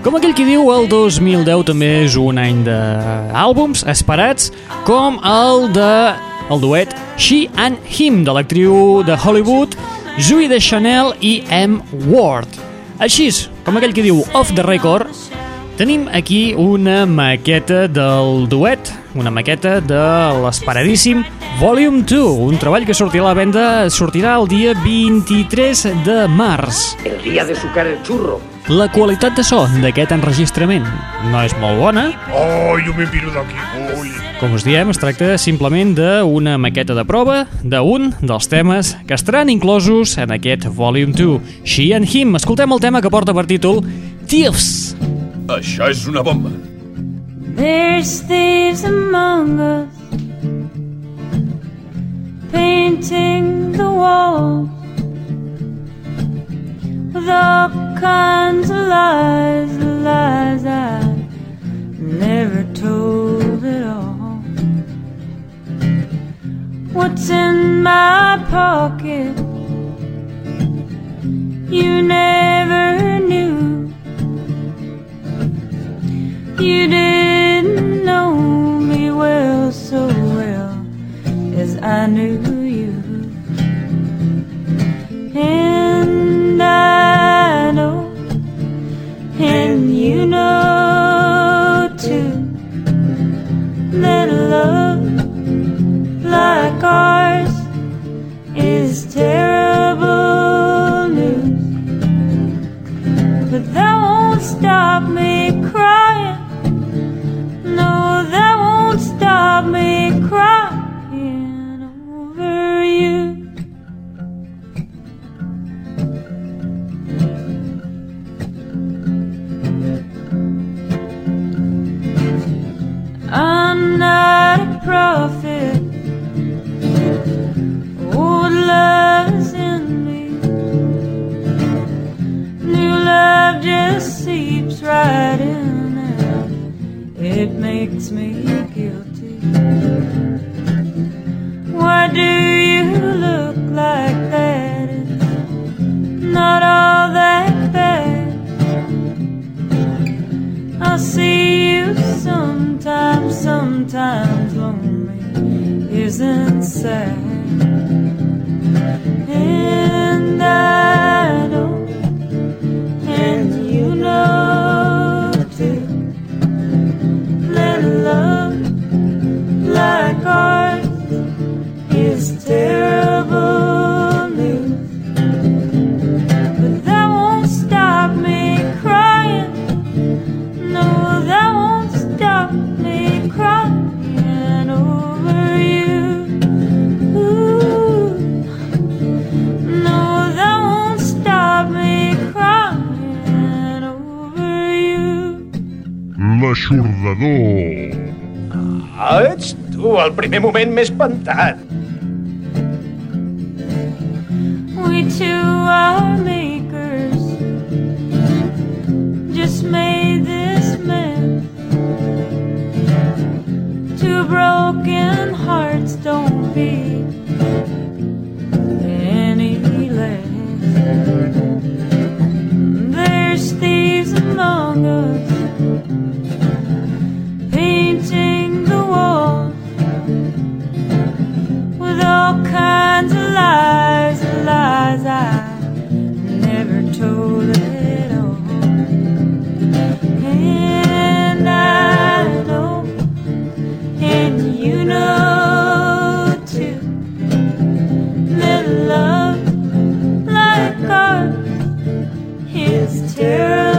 Com aquell qui diu, el 2010 també és un any d'àlbums esperats, com el de el duet She and Him, de l'actriu de Hollywood, Zooey de Chanel i M. Ward. Així, com aquell que diu Off the Record, tenim aquí una maqueta del duet, una maqueta de l'esperadíssim Volume 2, un treball que sortirà a la venda sortirà el dia 23 de març. El día de sucar el churro. La qualitat de so d'aquest enregistrament no és molt bona. Oh, jo me piro d'aquí. Ui. Com us diem, es tracta simplement d'una maqueta de prova d'un dels temes que estaran inclosos en aquest Volume 2, She and Him. Escoltem el tema que porta per títol Thieves. Això és una bomba. There's thieves among us painting the walls all kinds of lies, the lies I never told at all. What's in my pocket? You never knew. You didn't scars is dead. Right in and it makes me guilty. Why do you look like that? It's not all that bad. I see you sometimes, sometimes lonely isn't sad. And L'aixordador. Ah, ets tu, al primer moment m'he espantat. We two are makers. Just made this mess. Two broken hearts don't beat any less. There's thieves among us, lies, lies I never told at all. And I know, and you know too, that love like ours is terrible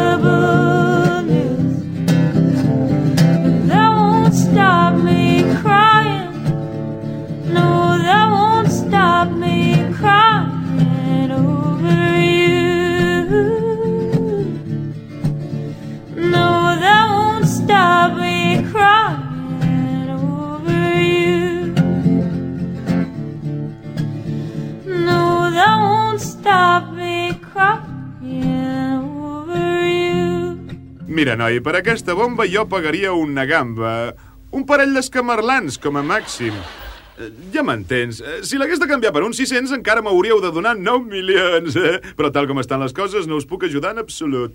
Mira, noi, per aquesta bomba jo pagaria una gamba. Un parell d'escamarlans, com a màxim. Eh, Ja m'entens. Eh, Si l'hagués de canviar per uns 600 encara m'hauríeu de donar 9 milions. Eh? Però tal com estan les coses no us puc ajudar en absolut.